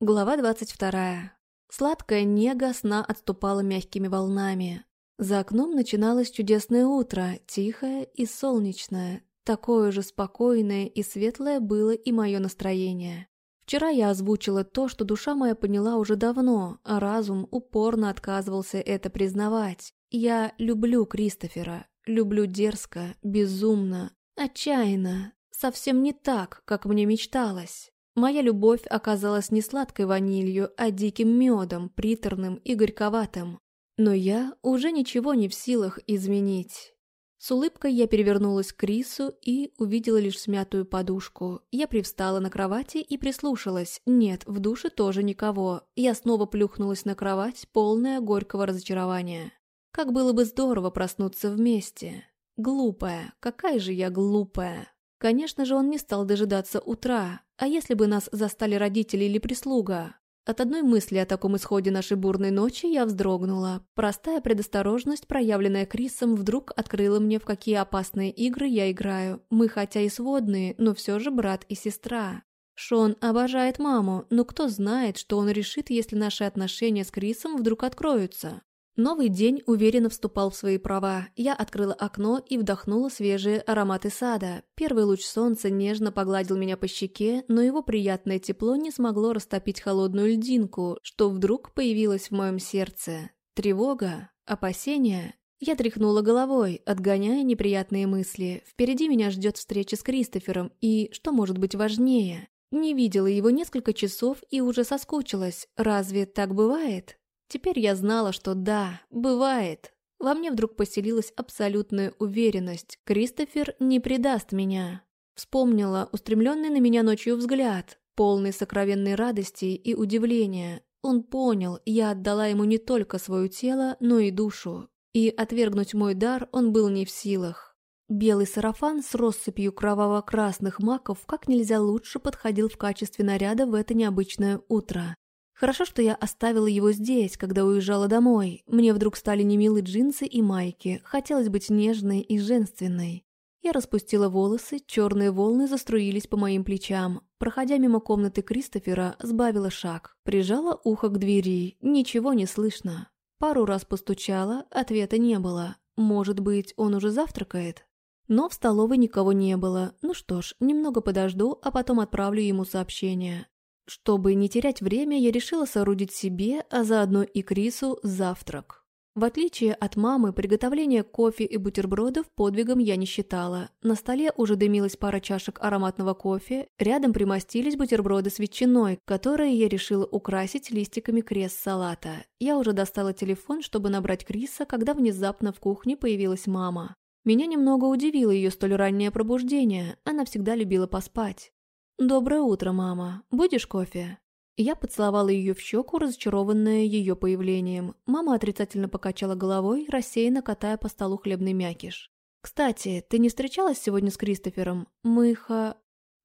Глава 22. Сладкая нега сна отступала мягкими волнами. За окном начиналось чудесное утро, тихое и солнечное. Такое же спокойное и светлое было и мое настроение. Вчера я озвучила то, что душа моя поняла уже давно, а разум упорно отказывался это признавать. Я люблю Кристофера, люблю дерзко, безумно, отчаянно, совсем не так, как мне мечталось. Моя любовь оказалась не сладкой ванилью, а диким медом, приторным и горьковатым. Но я уже ничего не в силах изменить. С улыбкой я перевернулась к Рису и увидела лишь смятую подушку. Я привстала на кровати и прислушалась. Нет, в душе тоже никого. Я снова плюхнулась на кровать, полная горького разочарования. Как было бы здорово проснуться вместе. Глупая, какая же я глупая. Конечно же, он не стал дожидаться утра, а если бы нас застали родители или прислуга? От одной мысли о таком исходе нашей бурной ночи я вздрогнула. Простая предосторожность, проявленная Крисом, вдруг открыла мне, в какие опасные игры я играю. Мы хотя и сводные, но все же брат и сестра. Шон обожает маму, но кто знает, что он решит, если наши отношения с Крисом вдруг откроются. Новый день уверенно вступал в свои права. Я открыла окно и вдохнула свежие ароматы сада. Первый луч солнца нежно погладил меня по щеке, но его приятное тепло не смогло растопить холодную льдинку, что вдруг появилось в моем сердце. Тревога, опасения. Я тряхнула головой, отгоняя неприятные мысли. Впереди меня ждет встреча с Кристофером, и, что может быть важнее, не видела его несколько часов и уже соскучилась. Разве так бывает? Теперь я знала, что да, бывает. Во мне вдруг поселилась абсолютная уверенность. Кристофер не предаст меня. Вспомнила устремленный на меня ночью взгляд, полный сокровенной радости и удивления. Он понял, я отдала ему не только свое тело, но и душу. И отвергнуть мой дар он был не в силах. Белый сарафан с россыпью кроваво-красных маков как нельзя лучше подходил в качестве наряда в это необычное утро. Хорошо, что я оставила его здесь, когда уезжала домой. Мне вдруг стали немилы джинсы и майки. Хотелось быть нежной и женственной. Я распустила волосы, черные волны заструились по моим плечам. Проходя мимо комнаты Кристофера, сбавила шаг. Прижала ухо к двери. Ничего не слышно. Пару раз постучала, ответа не было. Может быть, он уже завтракает? Но в столовой никого не было. Ну что ж, немного подожду, а потом отправлю ему сообщение. Чтобы не терять время, я решила соорудить себе, а заодно и Крису, завтрак. В отличие от мамы, приготовление кофе и бутербродов подвигом я не считала. На столе уже дымилась пара чашек ароматного кофе, рядом примостились бутерброды с ветчиной, которые я решила украсить листиками крест-салата. Я уже достала телефон, чтобы набрать Криса, когда внезапно в кухне появилась мама. Меня немного удивило ее столь раннее пробуждение, она всегда любила поспать. «Доброе утро, мама. Будешь кофе?» Я поцеловала ее в щеку, разочарованная ее появлением. Мама отрицательно покачала головой, рассеянно катая по столу хлебный мякиш. «Кстати, ты не встречалась сегодня с Кристофером? Мы ха...»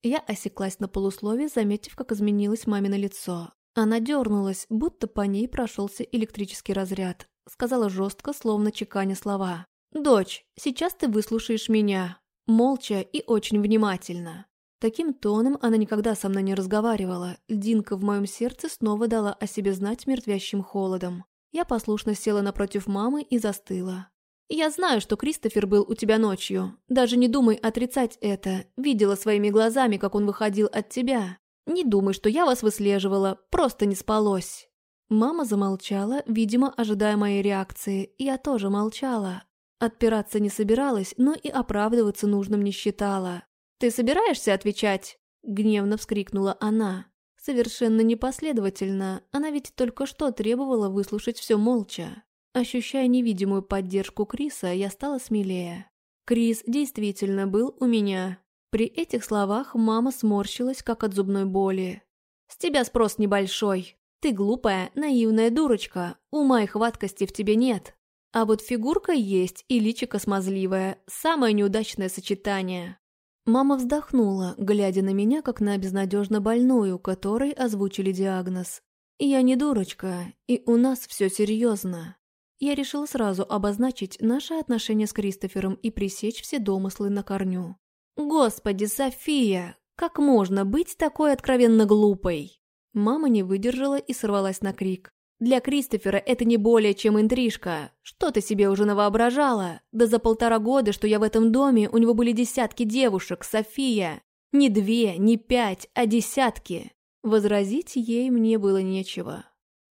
Я осеклась на полусловие, заметив, как изменилось мамино лицо. Она дернулась, будто по ней прошелся электрический разряд. Сказала жестко, словно чеканя слова. «Дочь, сейчас ты выслушаешь меня. Молча и очень внимательно. Таким тоном она никогда со мной не разговаривала. Льдинка в моем сердце снова дала о себе знать мертвящим холодом. Я послушно села напротив мамы и застыла. «Я знаю, что Кристофер был у тебя ночью. Даже не думай отрицать это. Видела своими глазами, как он выходил от тебя. Не думай, что я вас выслеживала. Просто не спалось». Мама замолчала, видимо, ожидая моей реакции. Я тоже молчала. Отпираться не собиралась, но и оправдываться нужным не считала. «Ты собираешься отвечать?» – гневно вскрикнула она. Совершенно непоследовательно, она ведь только что требовала выслушать все молча. Ощущая невидимую поддержку Криса, я стала смелее. Крис действительно был у меня. При этих словах мама сморщилась, как от зубной боли. «С тебя спрос небольшой. Ты глупая, наивная дурочка. Ума и хваткости в тебе нет. А вот фигурка есть и личико смазливое. Самое неудачное сочетание. Мама вздохнула, глядя на меня, как на безнадежно больную, которой озвучили диагноз. «Я не дурочка, и у нас все серьезно». Я решила сразу обозначить наши отношения с Кристофером и пресечь все домыслы на корню. «Господи, София, как можно быть такой откровенно глупой?» Мама не выдержала и сорвалась на крик. Для Кристофера это не более чем интрижка. Что ты себе уже навоображала? Да за полтора года, что я в этом доме, у него были десятки девушек, София. Не две, не пять, а десятки. Возразить ей мне было нечего.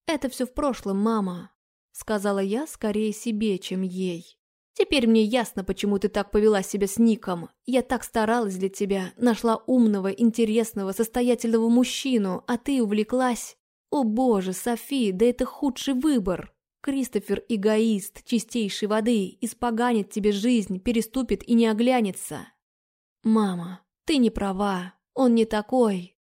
«Это все в прошлом, мама», — сказала я скорее себе, чем ей. «Теперь мне ясно, почему ты так повела себя с Ником. Я так старалась для тебя, нашла умного, интересного, состоятельного мужчину, а ты увлеклась о боже, Софи, да это худший выбор. Кристофер эгоист, чистейшей воды, испоганит тебе жизнь, переступит и не оглянется. Мама, ты не права, он не такой.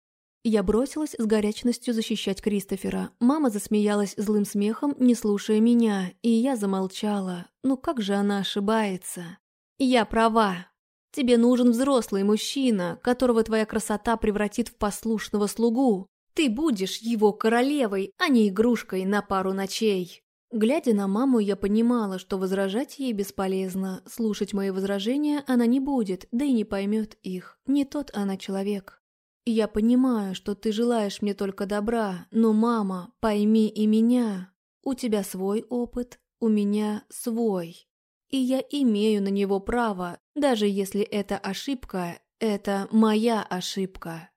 Я бросилась с горячностью защищать Кристофера. Мама засмеялась злым смехом, не слушая меня, и я замолчала. Ну как же она ошибается? Я права. Тебе нужен взрослый мужчина, которого твоя красота превратит в послушного слугу, ты будешь его королевой, а не игрушкой на пару ночей. Глядя на маму, я понимала, что возражать ей бесполезно. Слушать мои возражения она не будет, да и не поймет их. Не тот она человек. Я понимаю, что ты желаешь мне только добра, но, мама, пойми и меня. У тебя свой опыт, у меня свой. И я имею на него право, даже если это ошибка, это моя ошибка.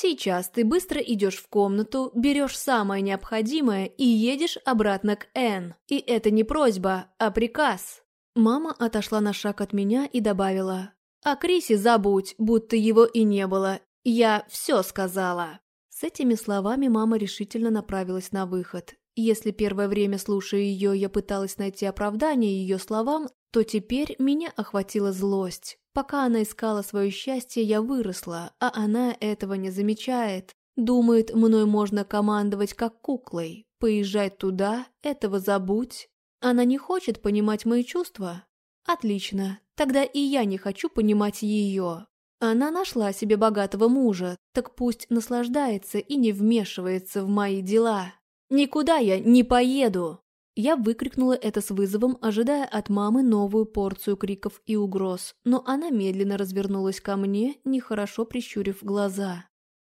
Сейчас ты быстро идешь в комнату, берешь самое необходимое и едешь обратно к Энн. И это не просьба, а приказ. Мама отошла на шаг от меня и добавила. «О Крисе забудь, будто его и не было. Я все сказала». С этими словами мама решительно направилась на выход. Если первое время, слушая ее, я пыталась найти оправдание ее словам, то теперь меня охватила злость. Пока она искала свое счастье, я выросла, а она этого не замечает. Думает, мной можно командовать как куклой. Поезжай туда, этого забудь. Она не хочет понимать мои чувства? Отлично, тогда и я не хочу понимать ее. Она нашла себе богатого мужа, так пусть наслаждается и не вмешивается в мои дела. Никуда я не поеду. Я выкрикнула это с вызовом, ожидая от мамы новую порцию криков и угроз, но она медленно развернулась ко мне, нехорошо прищурив глаза.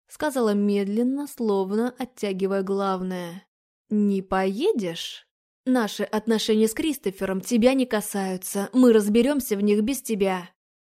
Сказала медленно, словно оттягивая главное. «Не поедешь?» «Наши отношения с Кристофером тебя не касаются, мы разберемся в них без тебя».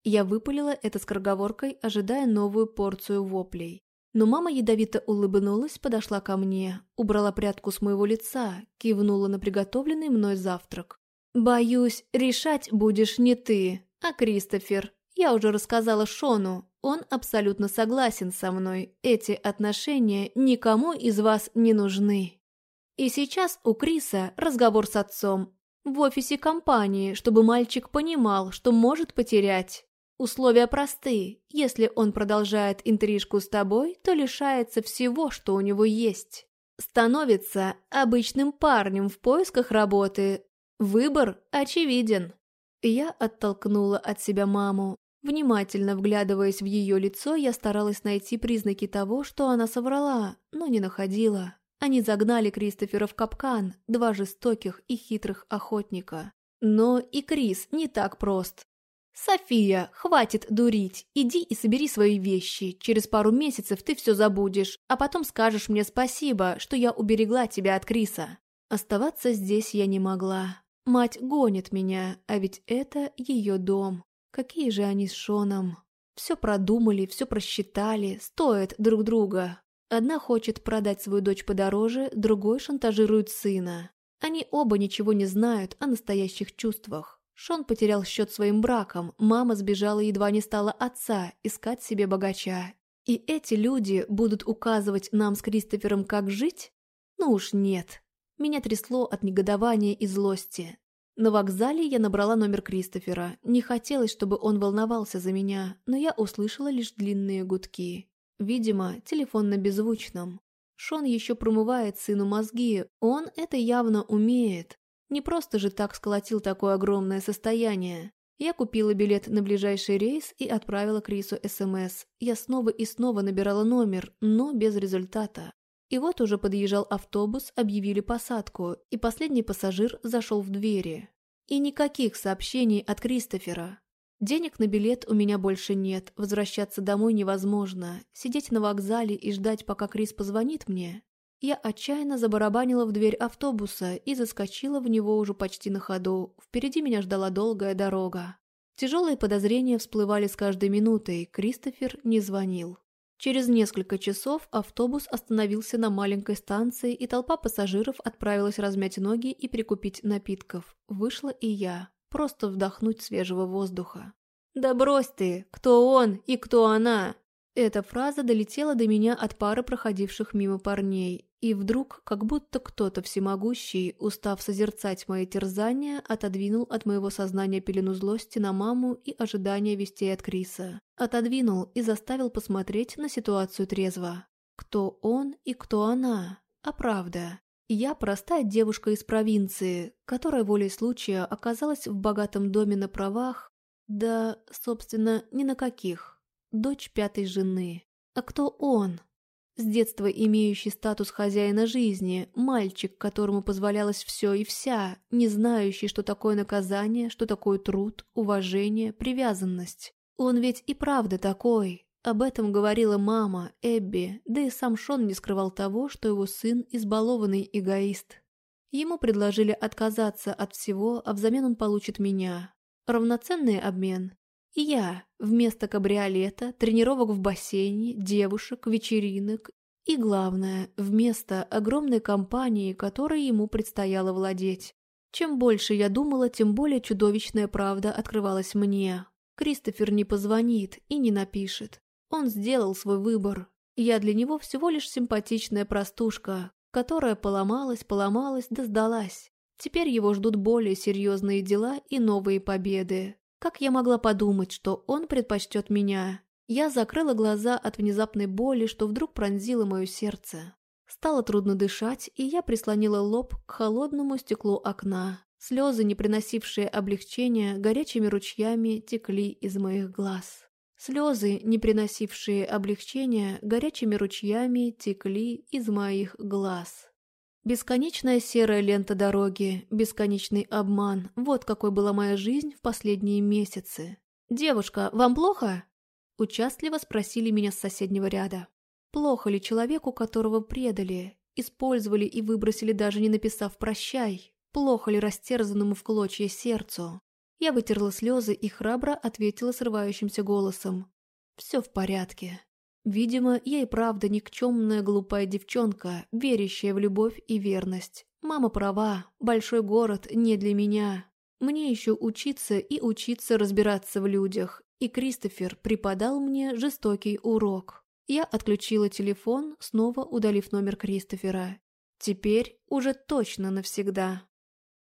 Я выпалила это скороговоркой, ожидая новую порцию воплей. Но мама ядовито улыбнулась, подошла ко мне, убрала прядку с моего лица, кивнула на приготовленный мной завтрак. «Боюсь, решать будешь не ты, а Кристофер. Я уже рассказала Шону, он абсолютно согласен со мной. Эти отношения никому из вас не нужны. И сейчас у Криса разговор с отцом. В офисе компании, чтобы мальчик понимал, что может потерять. Условия просты. Если он продолжает интрижку с тобой, то лишается всего, что у него есть. Становится обычным парнем в поисках работы. Выбор очевиден. Я оттолкнула от себя маму. Внимательно вглядываясь в ее лицо, я старалась найти признаки того, что она соврала, но не находила. Они загнали Кристофера в капкан, два жестоких и хитрых охотника. Но и Крис не так прост. «София, хватит дурить. Иди и собери свои вещи. Через пару месяцев ты все забудешь, а потом скажешь мне спасибо, что я уберегла тебя от Криса». Оставаться здесь я не могла. Мать гонит меня, а ведь это ее дом. Какие же они с Шоном. Все продумали, все просчитали, стоят друг друга. Одна хочет продать свою дочь подороже, другой шантажирует сына. Они оба ничего не знают о настоящих чувствах. Шон потерял счет своим браком, мама сбежала и едва не стала отца, искать себе богача. И эти люди будут указывать нам с Кристофером, как жить? Ну уж нет. Меня трясло от негодования и злости. На вокзале я набрала номер Кристофера. Не хотелось, чтобы он волновался за меня, но я услышала лишь длинные гудки. Видимо, телефон на беззвучном. Шон еще промывает сыну мозги, он это явно умеет. Не просто же так сколотил такое огромное состояние. Я купила билет на ближайший рейс и отправила Крису СМС. Я снова и снова набирала номер, но без результата. И вот уже подъезжал автобус, объявили посадку, и последний пассажир зашел в двери. И никаких сообщений от Кристофера. Денег на билет у меня больше нет, возвращаться домой невозможно, сидеть на вокзале и ждать, пока Крис позвонит мне. Я отчаянно забарабанила в дверь автобуса и заскочила в него уже почти на ходу. Впереди меня ждала долгая дорога. Тяжелые подозрения всплывали с каждой минутой, Кристофер не звонил. Через несколько часов автобус остановился на маленькой станции, и толпа пассажиров отправилась размять ноги и прикупить напитков. Вышла и я, просто вдохнуть свежего воздуха. «Да брось ты! Кто он и кто она?» Эта фраза долетела до меня от пары проходивших мимо парней, и вдруг, как будто кто-то всемогущий, устав созерцать мои терзания, отодвинул от моего сознания пелену злости на маму и ожидания вестей от Криса. Отодвинул и заставил посмотреть на ситуацию трезво. Кто он и кто она? А правда. Я простая девушка из провинции, которая волей случая оказалась в богатом доме на правах, да, собственно, ни на каких дочь пятой жены. А кто он? С детства имеющий статус хозяина жизни, мальчик, которому позволялось все и вся, не знающий, что такое наказание, что такое труд, уважение, привязанность. Он ведь и правда такой. Об этом говорила мама, Эбби, да и сам Шон не скрывал того, что его сын избалованный эгоист. Ему предложили отказаться от всего, а взамен он получит меня. Равноценный обмен? И я, вместо кабриолета, тренировок в бассейне, девушек, вечеринок и, главное, вместо огромной компании, которой ему предстояло владеть. Чем больше я думала, тем более чудовищная правда открывалась мне. Кристофер не позвонит и не напишет. Он сделал свой выбор. Я для него всего лишь симпатичная простушка, которая поломалась, поломалась да сдалась. Теперь его ждут более серьезные дела и новые победы. Как я могла подумать, что он предпочтет меня? Я закрыла глаза от внезапной боли, что вдруг пронзило мое сердце. Стало трудно дышать, и я прислонила лоб к холодному стеклу окна. Слезы, не приносившие облегчения, горячими ручьями текли из моих глаз. Слезы, не приносившие облегчения, горячими ручьями текли из моих глаз. Бесконечная серая лента дороги, бесконечный обман – вот какой была моя жизнь в последние месяцы. «Девушка, вам плохо?» – участливо спросили меня с соседнего ряда. Плохо ли человеку, которого предали, использовали и выбросили, даже не написав «прощай»? Плохо ли растерзанному в клочья сердцу? Я вытерла слезы и храбро ответила срывающимся голосом. «Все в порядке». Видимо, я и правда никчемная глупая девчонка, верящая в любовь и верность. Мама права, большой город не для меня. Мне еще учиться и учиться разбираться в людях, и Кристофер преподал мне жестокий урок. Я отключила телефон, снова удалив номер Кристофера. Теперь уже точно навсегда.